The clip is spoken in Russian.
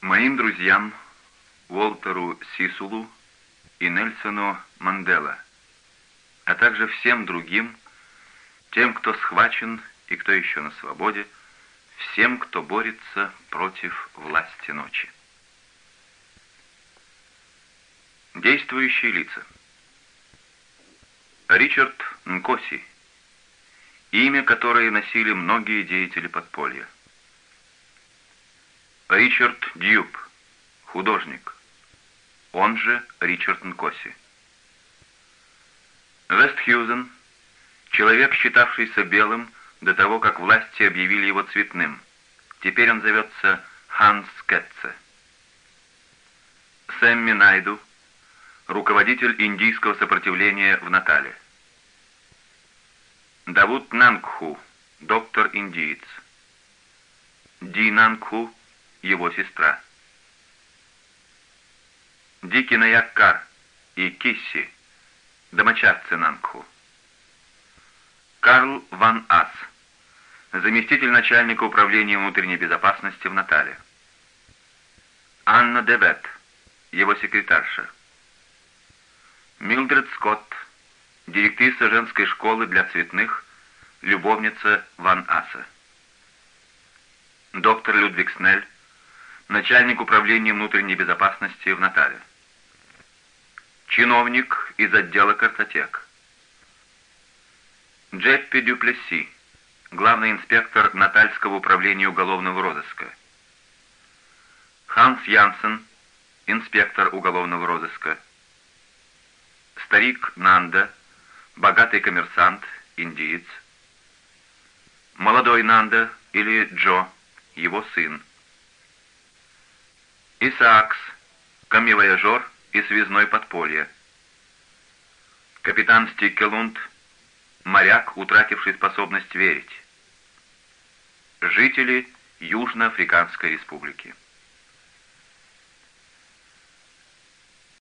Моим друзьям Уолтеру Сисулу и Нельсону Мандела, а также всем другим, тем, кто схвачен и кто еще на свободе, всем, кто борется против власти ночи. Действующие лица. Ричард Нкоси, имя которое носили многие деятели подполья. Ричард Дьюб, художник, он же Ричард Нкоси. Вестхьюзен, человек, считавшийся белым до того, как власти объявили его цветным. Теперь он зовется Ханс Кетце. Сэмми Найду, руководитель индийского сопротивления в Натале. Давуд Нангху, доктор-индиец. Ди Нангху, его сестра. Дики Наяккар и Кисси, домочадцы Нангху. Карл Ван Ас, заместитель начальника управления внутренней безопасности в Натале. Анна Девет, его секретарша. Милдред Скотт, директриса женской школы для цветных, любовница Ван Аса. Доктор Людвиг Снель, начальник управления внутренней безопасности в Натале. Чиновник из отдела картотек. Джеппи Дюплесси, главный инспектор Натальского управления уголовного розыска. Ханс Янсен, инспектор уголовного розыска. Старик Нанда, богатый коммерсант, индиец. Молодой Нанда или Джо, его сын. Исаакс, камевояжер и связной подполья. Капитан Стиккелунд, моряк, утративший способность верить. Жители Южноафриканской республики.